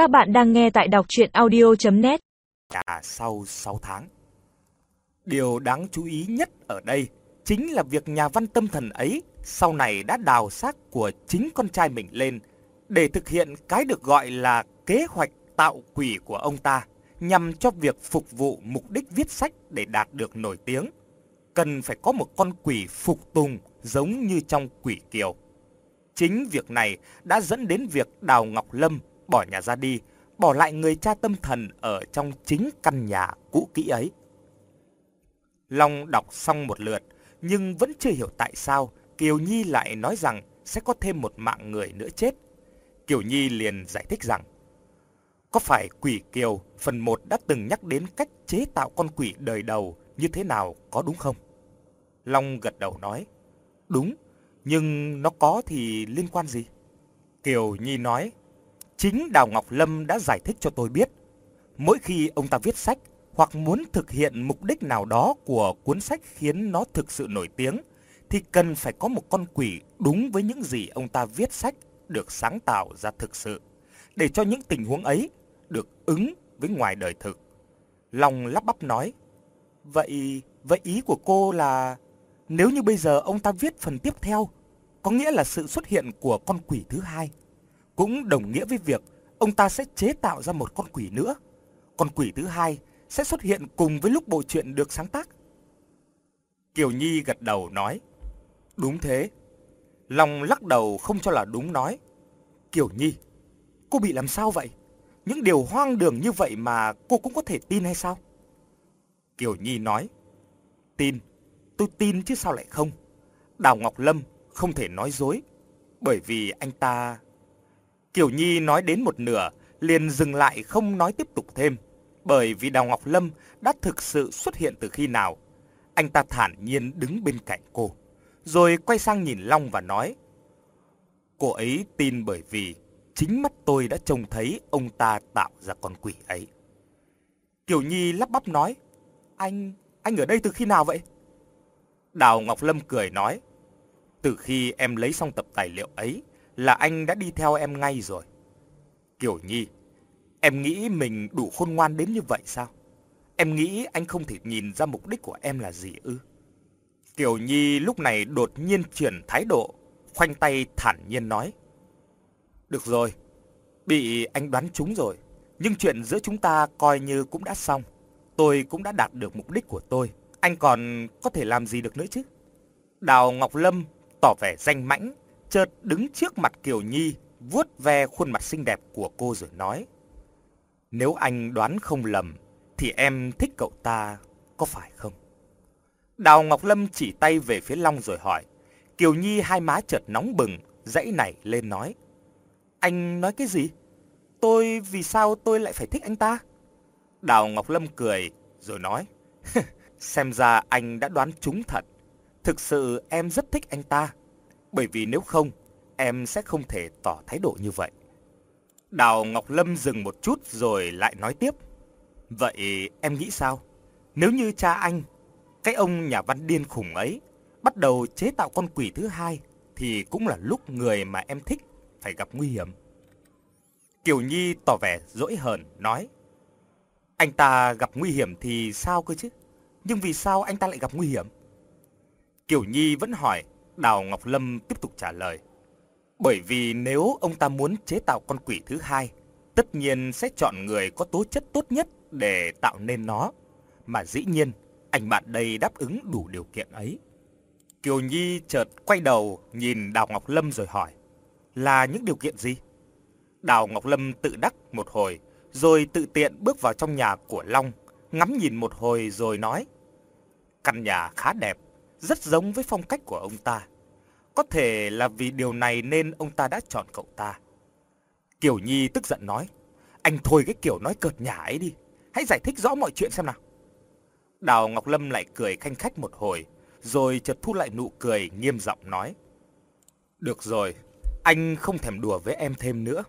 Các bạn đang nghe tại đọc chuyện audio.net Nhà dạ, sau 6 tháng Điều đáng chú ý nhất ở đây chính là việc nhà văn tâm thần ấy sau này đã đào xác của chính con trai mình lên để thực hiện cái được gọi là kế hoạch tạo quỷ của ông ta nhằm cho việc phục vụ mục đích viết sách để đạt được nổi tiếng. Cần phải có một con quỷ phục tùng giống như trong quỷ kiều. Chính việc này đã dẫn đến việc Đào Ngọc Lâm bỏ nhà ra đi, bỏ lại người cha tâm thần ở trong chính căn nhà cũ kỹ ấy. Long đọc xong một lượt, nhưng vẫn chưa hiểu tại sao Kiều Nhi lại nói rằng sẽ có thêm một mạng người nữa chết. Kiều Nhi liền giải thích rằng, có phải quỷ Kiều phần 1 đã từng nhắc đến cách chế tạo con quỷ đời đầu như thế nào có đúng không? Long gật đầu nói, đúng, nhưng nó có thì liên quan gì? Kiều Nhi nói, chính Đào Ngọc Lâm đã giải thích cho tôi biết. Mỗi khi ông ta viết sách hoặc muốn thực hiện mục đích nào đó của cuốn sách khiến nó thực sự nổi tiếng, thì cần phải có một con quỷ đúng với những gì ông ta viết sách được sáng tạo ra thực sự, để cho những tình huống ấy được ứng với ngoài đời thực. Long lắp bắp nói, vậy, vậy ý của cô là nếu như bây giờ ông ta viết phần tiếp theo, có nghĩa là sự xuất hiện của con quỷ thứ hai, cũng đồng nghĩa với việc ông ta sẽ chế tạo ra một con quỷ nữa. Con quỷ thứ hai sẽ xuất hiện cùng với lúc bộ truyện được sáng tác. Kiều Nhi gật đầu nói, đúng thế. Long lắc đầu không cho là đúng nói, Kiều Nhi, cô bị làm sao vậy? Những điều hoang đường như vậy mà cô cũng có thể tin hay sao? Kiều Nhi nói, tin, tôi tin chứ sao lại không? Đào Ngọc Lâm không thể nói dối, bởi vì anh ta... Kiều Nhi nói đến một nửa, liền dừng lại không nói tiếp tục thêm, bởi vì Đào Ngọc Lâm đã thực sự xuất hiện từ khi nào. Anh ta thản nhiên đứng bên cạnh cô, rồi quay sang nhìn Long và nói, Cô ấy tin bởi vì chính mắt tôi đã trông thấy ông ta tạo ra con quỷ ấy. Kiều Nhi lắp bắp nói, anh, anh ở đây từ khi nào vậy? Đào Ngọc Lâm cười nói, từ khi em lấy xong tập tài liệu ấy là anh đã đi theo em ngay rồi. Kiều Nhi, em nghĩ mình đủ khôn ngoan đến như vậy sao? Em nghĩ anh không thể nhìn ra mục đích của em là gì ư? Kiều Nhi lúc này đột nhiên chuyển thái độ, khoanh tay thản nhiên nói. Được rồi, bị anh đoán trúng rồi, nhưng chuyện giữa chúng ta coi như cũng đã xong. Tôi cũng đã đạt được mục đích của tôi, anh còn có thể làm gì được nữa chứ? Đào Ngọc Lâm tỏ vẻ danh mãnh, chợt đứng trước mặt Kiều Nhi, vuốt ve khuôn mặt xinh đẹp của cô rồi nói. Nếu anh đoán không lầm, thì em thích cậu ta, có phải không? Đào Ngọc Lâm chỉ tay về phía Long rồi hỏi. Kiều Nhi hai má chợt nóng bừng, dãy nảy lên nói. Anh nói cái gì? Tôi, vì sao tôi lại phải thích anh ta? Đào Ngọc Lâm cười, rồi nói. Xem ra anh đã đoán trúng thật. Thực sự em rất thích anh ta. Bởi vì nếu không, em sẽ không thể tỏ thái độ như vậy. Đào Ngọc Lâm dừng một chút rồi lại nói tiếp. Vậy em nghĩ sao? Nếu như cha anh, cái ông nhà văn điên khủng ấy, bắt đầu chế tạo con quỷ thứ hai, thì cũng là lúc người mà em thích phải gặp nguy hiểm. Kiều Nhi tỏ vẻ dỗi hờn, nói. Anh ta gặp nguy hiểm thì sao cơ chứ? Nhưng vì sao anh ta lại gặp nguy hiểm? Kiều Nhi vẫn hỏi, Đào Ngọc Lâm tiếp tục trả lời. Bởi vì nếu ông ta muốn chế tạo con quỷ thứ hai, tất nhiên sẽ chọn người có tố chất tốt nhất để tạo nên nó. Mà dĩ nhiên, anh bạn đây đáp ứng đủ điều kiện ấy. Kiều Nhi chợt quay đầu nhìn Đào Ngọc Lâm rồi hỏi. Là những điều kiện gì? Đào Ngọc Lâm tự đắc một hồi, rồi tự tiện bước vào trong nhà của Long, ngắm nhìn một hồi rồi nói. Căn nhà khá đẹp, rất giống với phong cách của ông ta. Có thể là vì điều này nên ông ta đã chọn cậu ta. Kiều Nhi tức giận nói, anh thôi cái kiểu nói cợt nhả ấy đi, hãy giải thích rõ mọi chuyện xem nào. Đào Ngọc Lâm lại cười khanh khách một hồi, rồi chợt thu lại nụ cười nghiêm giọng nói. Được rồi, anh không thèm đùa với em thêm nữa.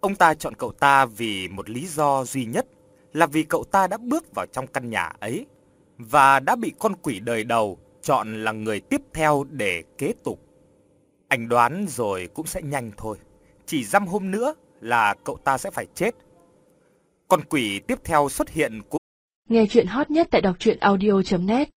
Ông ta chọn cậu ta vì một lý do duy nhất là vì cậu ta đã bước vào trong căn nhà ấy và đã bị con quỷ đời đầu chọn là người tiếp theo để kế tục. Anh đoán rồi cũng sẽ nhanh thôi. Chỉ dăm hôm nữa là cậu ta sẽ phải chết. Con quỷ tiếp theo xuất hiện cũng Nghe chuyện hot nhất tại đọc truyện audio.net